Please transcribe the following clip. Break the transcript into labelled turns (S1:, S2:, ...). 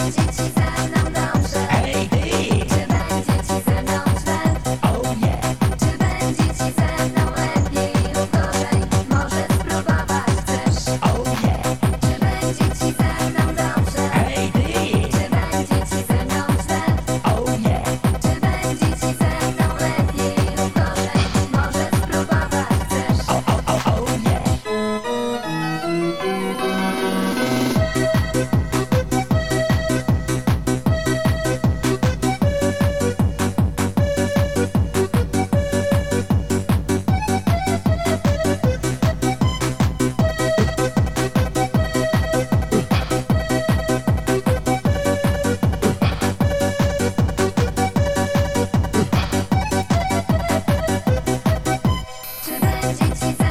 S1: eyes, it's Dzieci